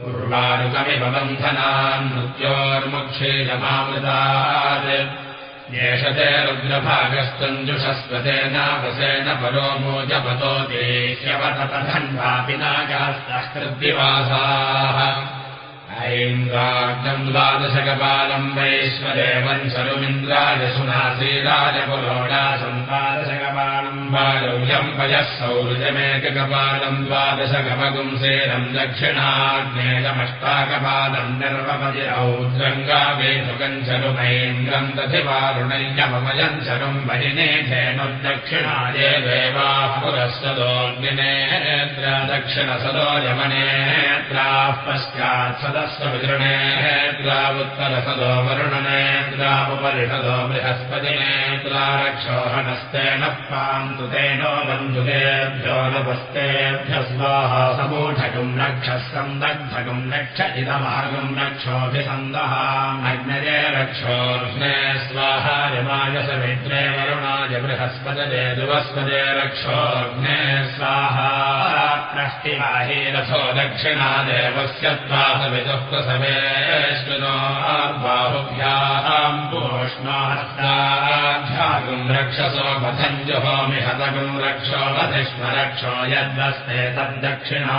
उर्वारुकमिव बन्धनान् मृत्योर्मुक्षीयमामृतात् येषते रुद्रभागस्तञ्जुषस्वतेनावसेन परो मोजपतो देह्यवतपधन्वापि नागास्तः कृद्दिवासाः ऐन्द्राग्नम् द्वादशकपालम् वैश्वदेवम् शरुमिन्द्रायसुना श्रीराजपुरोडा सम्पादशकपालम् बालौजम् पयः सौरुजमेककपालम् द्वादशकमगुंसेनम् दक्षिणाग्नेयमष्टाकपालम् निर्वपति औद्रङ्गावेशुकम् शरुमैन्द्रम् दधिवारुणय्यममयम् शरुम् वहिनेधेनुद्दक्षिणाये देवाः पुरःसदोऽग्निनेत्रा दक्षिणसदो यमनेत्राः पश्चात् सदः विदृणेत्रावुत्तरसदो वरुणनेत्रापरिषदो बृहस्पतिनेत्रा रक्षोहणस्तेन पान्तु तेनो बन्धुकेभ्यो नपस्तेभ्य स्वाहा समूढकम् रक्षः सन्दग्धकम् रक्ष इदमागम् रक्षोऽभिसन्दः अग्नजे रक्षोर्ष्णे स्वाहा यमायस मित्रे वरुणाय बृहस्पतजे दुवस्पदे रक्षोऽग्ने स्वाहा प्रष्टिवाहे रथो दक्षिणादेवस्य त्वाह विदुः पोष्णाभ्यागुम् रक्षसो हतगुम् रक्षो वधिष्म रक्षो यद्वस्ते तद्दक्षिणा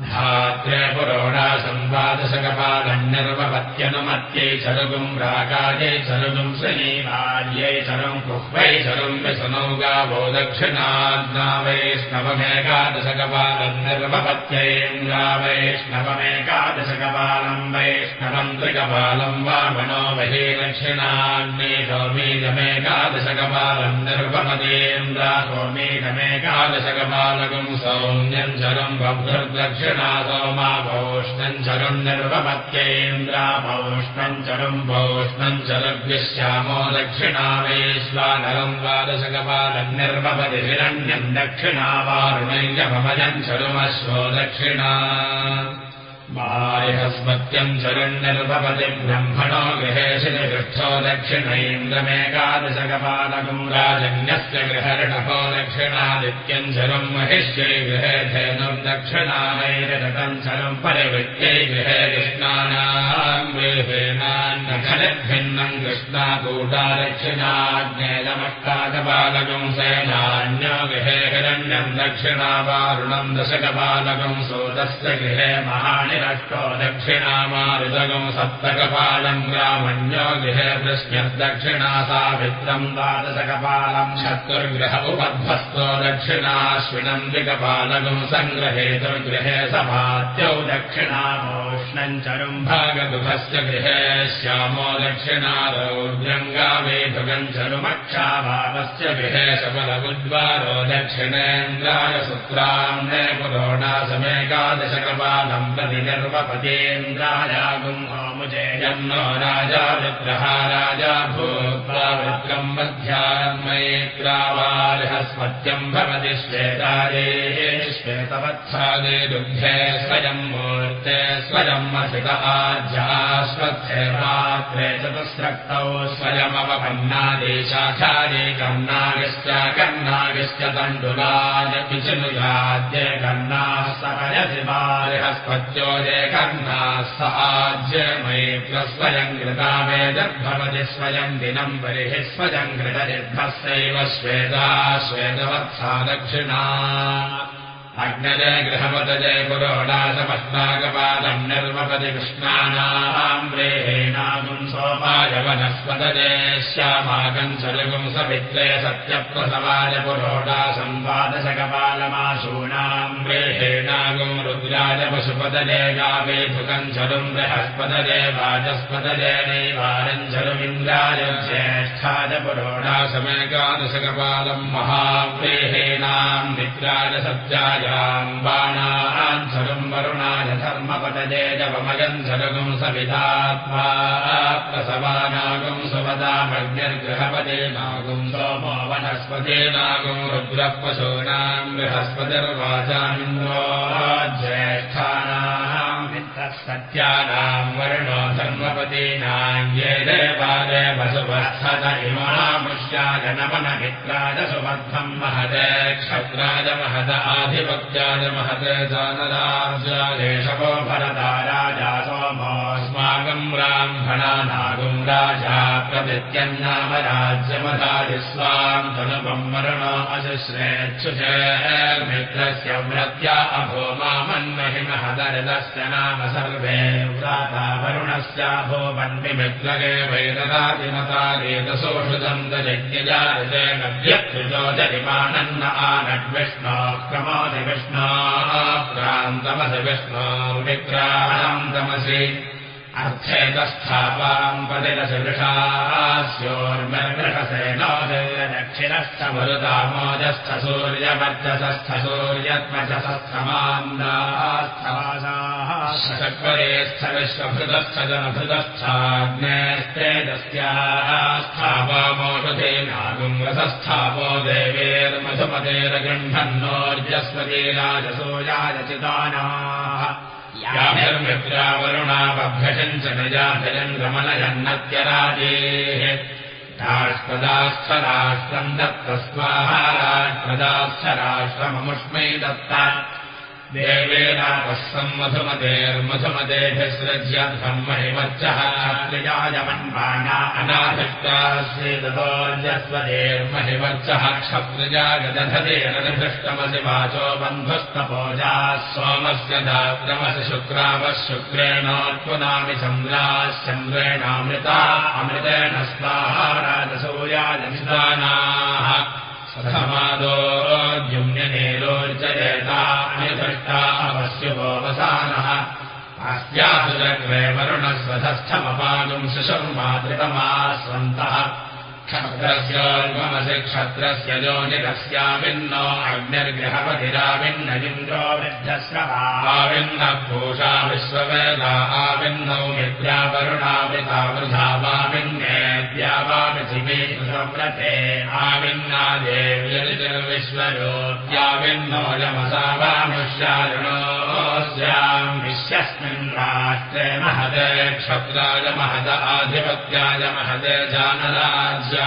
धात्रे पुरोणा संवादशकपालन्यर्वपत्यनुमत्यै चरुगुम् राकायै चरुगुम् श्रीवार्यै चरुम् कुह्वै चरुम् विसुनौ गावो दक्षिणाग्ना वैष्णवमेकादशकपालम् निर्वपत्यैन्द्रा वैष्णवमेकादशकपालम् वैष्णवम् त्रिकपालम् वा मनो मही दक्षिणाग्ने सोमीदमेकादशकपालम् निर्वपदेन्द्रा सोमीदमेकादशकपालकम् सौम्यम् चरम् बभ्रुर्दक्षिण सोमाभौष्णम् चरुम् निर्वपत्यैन्द्राभौष्णम् चरुम् भौष्णम् चरुग्श्यामो दक्षिणावेश्वानरम् द्वादशकपालम् निर्वपति हिरण्यम् दक्षिणावारुणैजभजम् चरुमश्वो दक्षिणा बाह्यस्मत्यम् चरुण्यर्भवति ब्रह्मणो गृहेशिनि पृष्ठो दक्षिणैन्द्रमेकादशकपालकम् राजन्यस्य गृहर्णको दक्षिणादित्यम् चरुम् महिष्यै गृहे धेनुर्दक्षिणानैरतम् चरुम् परिवृत्यै गृहे कृष्णानाम् गृहेणान्यखलिभिन्नम् कृष्णाकूटा दक्षिणाज्ञेयमष्टाकपालकम् सेनान्यो गृहे हिरण्यम् दक्षिणावारुणम् दशकपालकम् सोदस्य गृहे महानि ष्टो दक्षिणामारुदगम् सप्तकपालम् ग्रामण्यो गृहे प्रश्नर्दक्षिणा सावित्रम् द्वादशकपालम् शत्रुर्गृह उपध्वस्तो दक्षिणाश्विनम् दिकपालकम् सङ्ग्रहेतुर्गृहे सभात्यौ दक्षिणामोष्णम् चरुम् भागदुभस्य गृहे श्यामो दक्षिणा रौद्रङ्गावेभुगम् चरुमक्षाभावस्य गृहे सबलबुद्वारो दक्षिणेन्द्राय सुत्राम् पुरोणा समेकादशकपालम् प्रति निर्वपतेन्द्रायागुम् होमुजेयम् नो राजा विग्रह राजा भूत्वा वृत्रम् मध्यान्मयेत्रावार्हस्पत्यम् भवति श्वेतादे श्वेतवत्सादे दुग्धे स्वयम् मूर्ते स्वयम् असित आज्यास्वत्थे रात्रे चतुस्रक्तौ स्वयमवपन्नादे शाखादे कर्णागश्च कर्णागश्च तण्डुलादपि चिनुयाद्य कर्णाः सपयसि बार्हस्पत्यो ये कर्णाः सहाज्यमयेत्वस्वयम् कृता वेदद्भवति स्वयम् दिनम् बहिः स्वयम् कृतनिर्भस्यैव श्वेता श्वेतवत्सा दक्षिणा अग्नजय गृहपतजय पुरोडासमष्टाकपादम् निर्वपति कृष्णानाम् व्रेहेणागुम् सोपाय वनस्पतजय श्यामागम् सलगुम् सवित्रे सत्यप्रसवाय पुरोडासंवादशकपालमाशूनाम् व्रेहेणागुम् रुद्राय पशुपतजय गावेधुकम् चरुम् बृहस्पतजय वाचस्पतजय नैवारम् चरुमिन्द्राय ज्येष्ठाय पुरोडासमेकादशकपालम् महाव्रेहेणाम् मित्राय सत्याय चरुम् वरुणाय धर्मपतजे जपमयम् चरुगुम् सविधात्मा प्रसवानागुम् सुपदामग्निर्गृहपदे नागुम् सोमो वनस्पते नागुम् रुद्रः पशूनाम् बृहस्पतिर्वाचामिन्द्रो ज्येष्ठानाम् मित्रः सत्यानाम् वर्णो धर्मपतीनाम् ये इमामुष्याय नमनमित्राय सुबद्धम् महदे क्षत्राय महद आधिपत्याय महदे जानराज्यादेशवो भरता राजा सोमोऽस्माकम् ब्राह्मणानागुम् राजा प्रभृत्यम् नाम राज्यमधादि स्वाम् तनुपम् मरणो अशुश्रेच्छुषमित्रस्य व्रत्या अभोमामन्महिमहदरिदस्य नाम सर्वे व्राता वरुणस्याभोमन्मिमित्रगे वैददातिमतारेतसोषुदम् दयज्ञजारितेन व्यक्तिजो जरिमानन्न आनड्विष्णो क्रमोदि विष्णो क्रान्तमसि विष्णो विक्रान्तमसि अर्थेतस्थापाम् पतिरसवृषास्योर्मर्मृषसेनो दक्षिणस्थ मरुदामोजस्थ सूर्यवर्चसस्थ सूर्यत्मचसस्थमान्दास्थवासाः विश्वभृतस्थ जनभृतस्थजनभृतस्थाग्नेस्तेजस्यास्थापामोषधेनागुम् रसस्थापो देवेर्मधुमतेरगृह्णन्नोर्जस्वती राजसूयायचितानाः च निजाभिजम् रमणजन्नत्यराजेः राष्ट्रदाश्च राष्ट्रम् दत्तस्वाहा राष्ट्रदाश्च राष्ट्रममुष्मै दत्त देवेनापः सम्मधुमतेर्मधुमतेभिसृज्यम् महिमर्चः क्षत्रियायमन्वाना अनाधिक्ताश्रीदतोर्जस्वतेर्महिमर्चः क्षत्रियागदधतेरनिभृष्टमसि वाचो बन्धुस्तपोजाः सोमस्य दात्रमसि शुक्रावः शुक्रेणोत्पुनामि चन्द्राश्चन्द्रेणामृता अमृतेन स्वाहा राजसूयाजनिदानाः समादोद्युम्यनेलोर्जयता अनिधष्टा अवश्यवोऽवसानः अस्यासुजग्रे वरुणस्वधस्थमपानुम् शिशुर्मातृतमा स्वन्तः क्षत्रस्योर्ममसि क्षत्रस्य योनिरस्याविन्नो अग्निर्गृहपतिराविन्नजिन्द्रो विद्धस्रवाविन्नः पूषा विश्ववेदा आविन्नौ मिद्यावरुणावृता वृथा वाविन्नेद्या वा पृथिवी यमसा वामुष्यारुणोऽस्याम् विश्वस्मिन् राष्ट्रे महदे क्षत्राय महद आधिपत्याय महदे जानराज्य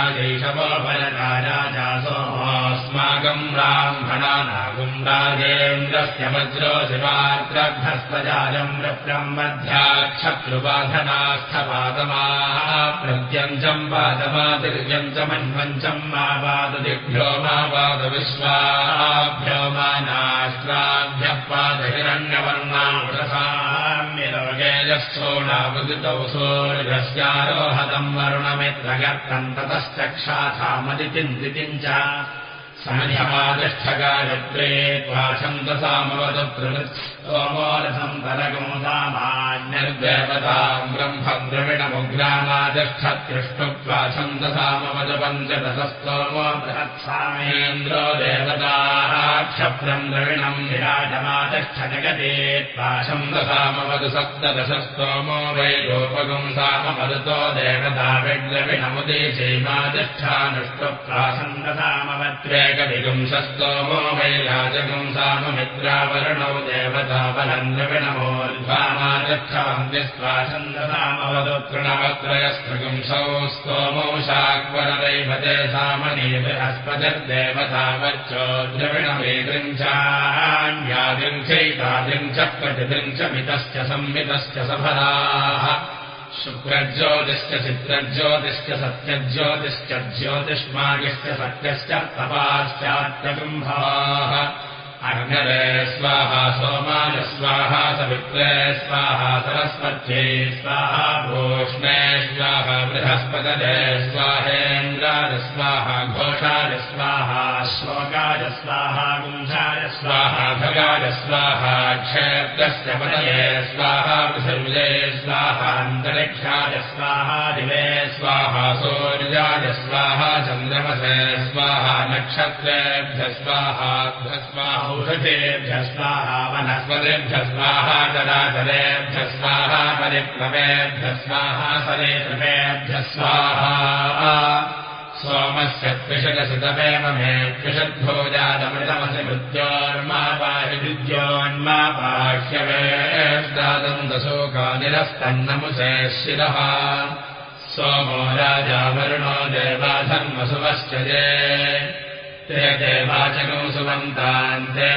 सोमोऽस्माकम् ब्राह्मणानागुम् राजेन्द्रस्य वज्रो शिवाग्रभ्यस्वजायम् वृप्रम् मध्याक्षत्रुबाधनास्थपादमाः प्रत्यञ्चम् पादमातिर्यञ्चमन्वञ्चम् मा पाददिभ्यो मा पादविश्वाभ्यो मानाष्ट्राभ्यः पादहिरण्यवर्णामृषसा ोणावृतौ सूर्यस्यारोहतम् वरुणमित्रगर्तम् ततश्चक्षाथामदिचिन्तिम् च समध्यमादिष्ठगायत्रे त्वा छन्दसामवतु प्रवृत्सोमोरसन्तरगो सामान्यर्देवताम् ब्रह्मद्रविणमुग्रामादिष्ठत्युष्णुत्वा छन्दसामवतु पञ्चदशस्तोमो बृहत्सामेन्द्रो देवताः क्षप्रम् द्रविणम् विराजमादिष्ठ त्वा छन्दसामवतु सप्तदशस्तोमो वै गोपगुम् सामवदुतो देवता विद्रविणमुदीचैमादिष्ठानुष्टुत्वा छन्दसामवत्रे एकविगुंसस्तोमो वै राजगुंसाममित्रावरणौ देवताबलन्द्रविणमोर्ध्वामाचक्षान्त्यस्वाछन्दसामवदु तृणवत्रयस्त्रिगुंसौ स्तोमौ शाक्वरदैवते सामने बृहस्पतिर्देवतावच्चो द्रविणमेदृञ्चान्यादृञ्चैतादृञ्च प्रतिदृञ्चमितश्च संमितश्च सफलाः शुक्रज्योतिश्च चित्रज्योतिश्च सत्यज्योतिश्च ज्योतिष्मागिश्च सत्यश्च तपाश्चात्यगुम्भाः अग्नरे स्वाहा सोमाय स्वाहा सवित्रे स्वाहा सरस्वत्यै स्वाहा भूष्णे स्वाहा बृहस्पतये स्वाहेन्द्राय स्वाहा घोषाय स्वाहा श्लोकाय स्वाहा गुंसाय स्वाहा भगाय स्वाहा क्षेत्रस्य पतये स्वाहा स्वाहान्तरिक्षाय स्वाहा दिवे स्वाहा सूर्याय स्वाहा चन्द्रमसे स्वाहा नक्षत्रेभ्य स्वाहा स्वाहा औषधेभ्य स्वाहा वनस्पतिभ्य स्वाहा सोमस्य त्रिषदशतमेव मे त्रिषद्भोजादमृतमसि मृत्योर्मा पाहि विद्योन्मा बाह्यवेष्टादन्तशोकानिरस्तन्नमुसे शिरः सोमो राजा वरुणो देवाधर्मसुवश्च ये। ते ते वाचकं सुमन्तान् ते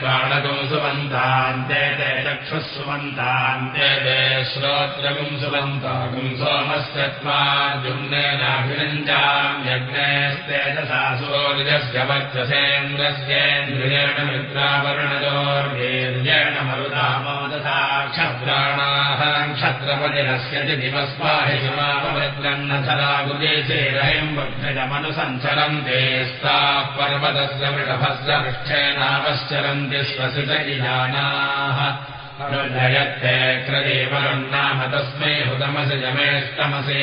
प्राणकं सुमन्तान् ते चक्षुः सुमन्तान् ते सोमस्य त्वार्जुम्नेनाभिरञ्जाम् यज्ञेस्तेजसा सूर्यस्य वर्चसेन्द्रस्येन्द्रियेण मित्रावरुणयोर्वीर्येण मरुदामोदसा क्षत्राणाः दिवस्वाहि सुमापवृद्रन्नधरागुदेशेरहिम् वक्षजमनुसञ्चरन्ते स्ताः पर्वतस्य वृषभस्य पृष्ठेनापश्चरन्ति स्वसित इजानाः अनुजयत्ते क्रदेवरुन्नाम तस्मै हुतमसि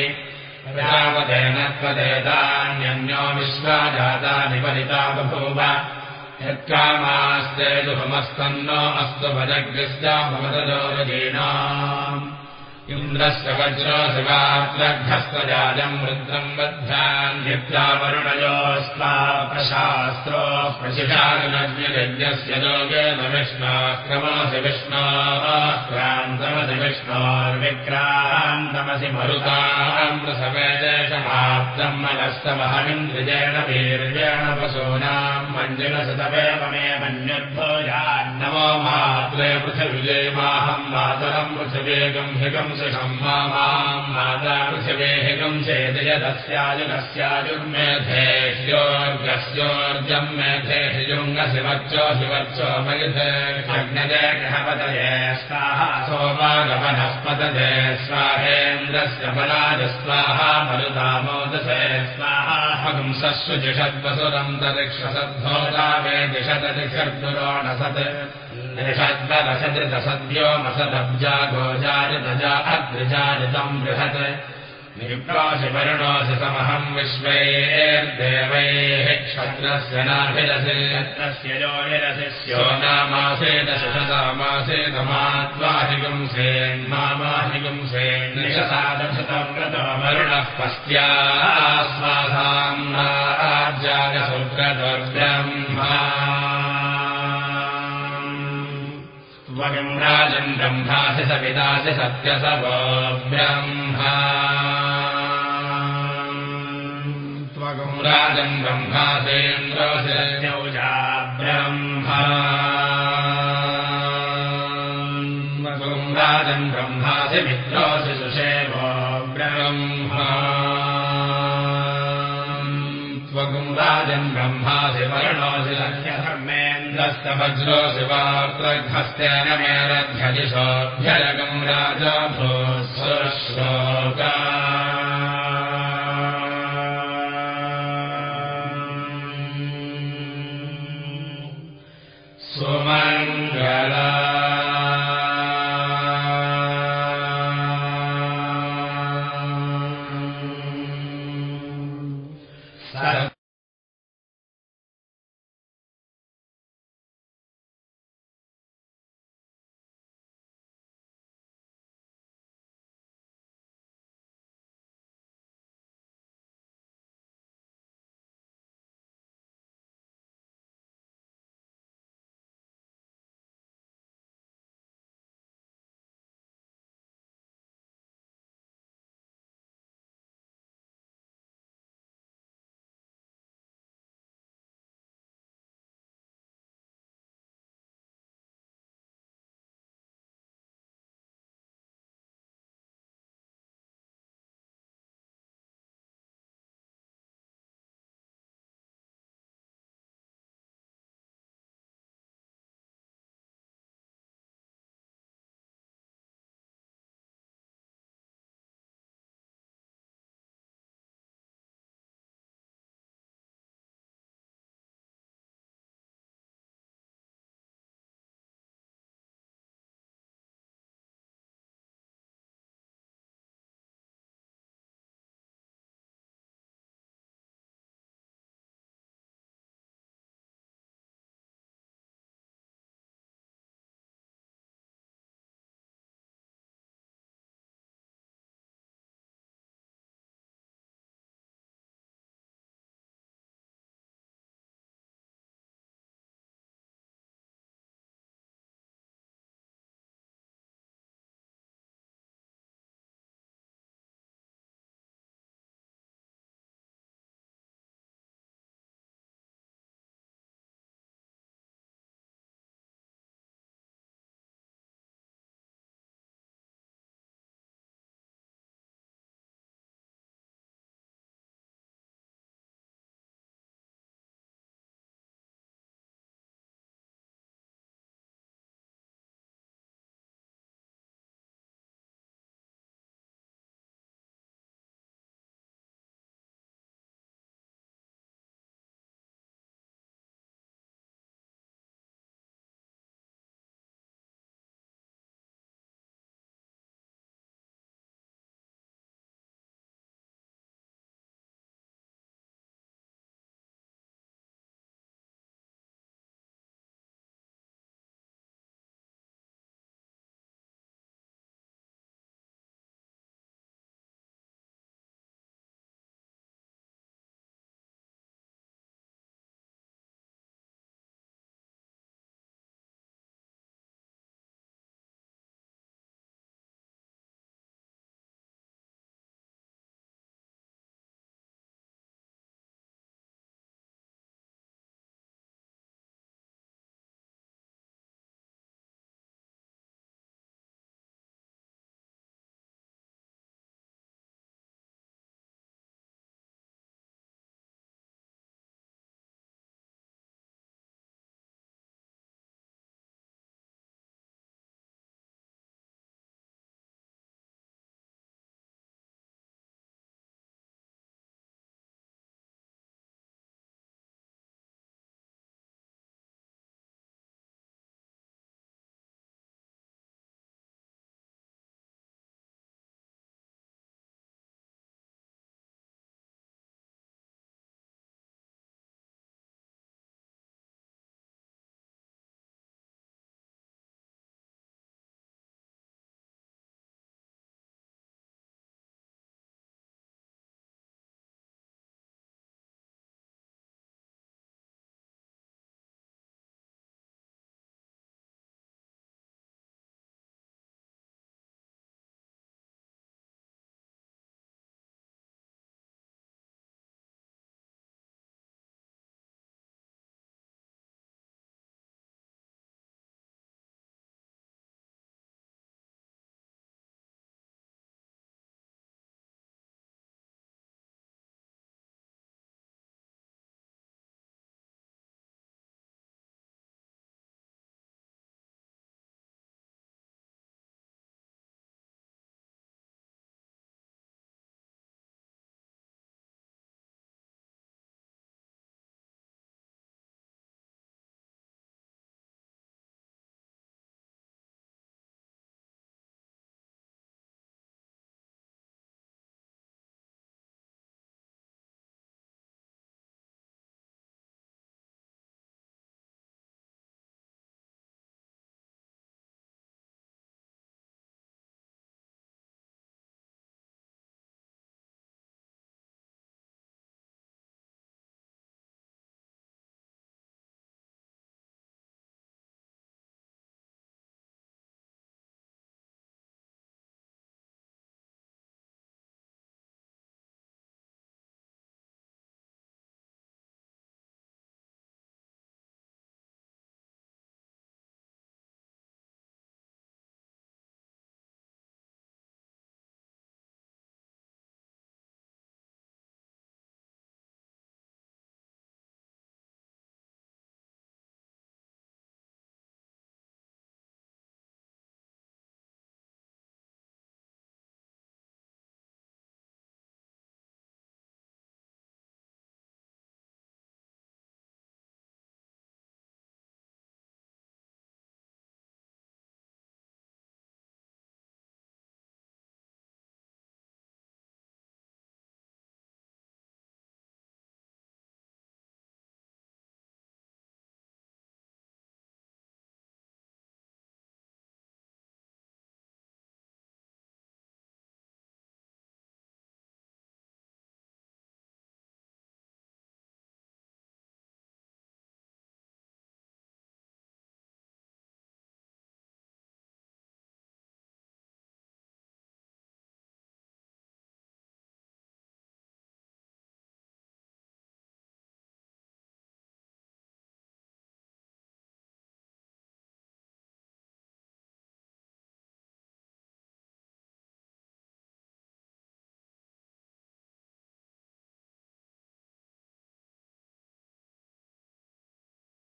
प्रजावतेन त्वदेतान्यन्यो विश्वा जातानि परिता बभूव यत्कामास्ते दुःखमस्तन्नो अस्तु भजग्रस्याभवतजोरजीनाम् इन्द्रस्य वज्रो शिवात्रघस्तजाजम् रुद्रम् बद्ध्यान् नित्यावरुणयोस्ता प्रशास्त्रो प्रशिषानुनज्ञयज्ञस्य लोकेन विष्णाक्रमोऽसि विष्णोः तमसि विष्णोर्विक्रान्तमसि मरुताम् प्रसवेदेशमाप्तम् मनस्तमहमिन्द्रिजेण वीर्येण पशूनाम् मञ्जुलसतमेव मे मन्युद्भोजान्नमो मात्रे पृथिविजय माहम् मातरम् पृथिवेगम् हिगम् पृथिवे हिगम् चेदयदस्यायुगस्यायुर्मेधे ह्योर्गस्योर्जम् मेधे हिजुङ्गसि वर्चो हिवर्चो मैधे अग्नजे ग्रहपतये स्वाहा स्वाहेन्द्रस्य बलाज स्वाहा मरुतामोदसे स्वाहा हंसस्वजिषद्वसुरन्तरिक्षसद्धोता वे दिशदतिषर्दुरोणसत् निषद्वदशदृतसद्यो मसदब्जा गोजारितजा अद्रिजारितम् बृहत् नियुक्ताशिवर्णोऽसि समहम् विश्वैर्देवैः क्षत्रस्य नाभिरसि। क्षत्रस्य यो निरसिस्यो नामासेन शशसामासेन मात्वाहिगुंसेन्मामाहिगुंसेन् निशसादशतम् व्रतो वरुणः पश्चास्मासाम् राजम् ब्रह्मासि सविदासि सत्यसवो ब्रह्मा त्वगम् राजम् ब्रह्मासेन्द्रोऽसि सत्यौजा ब्रह्मा। त्वगम् राजम् ब्रह्मासि मित्रोऽसि सुषेवो ब्रह्मा त्वगम् राजम् ब्रह्मासि वर्णोऽसि लक्ष्यधर्मेन्द्रस्य वज्रोऽसि वात्रघस्तेन मेरध्यदिशोऽभ्यजगम् राजा भूस्वश्रो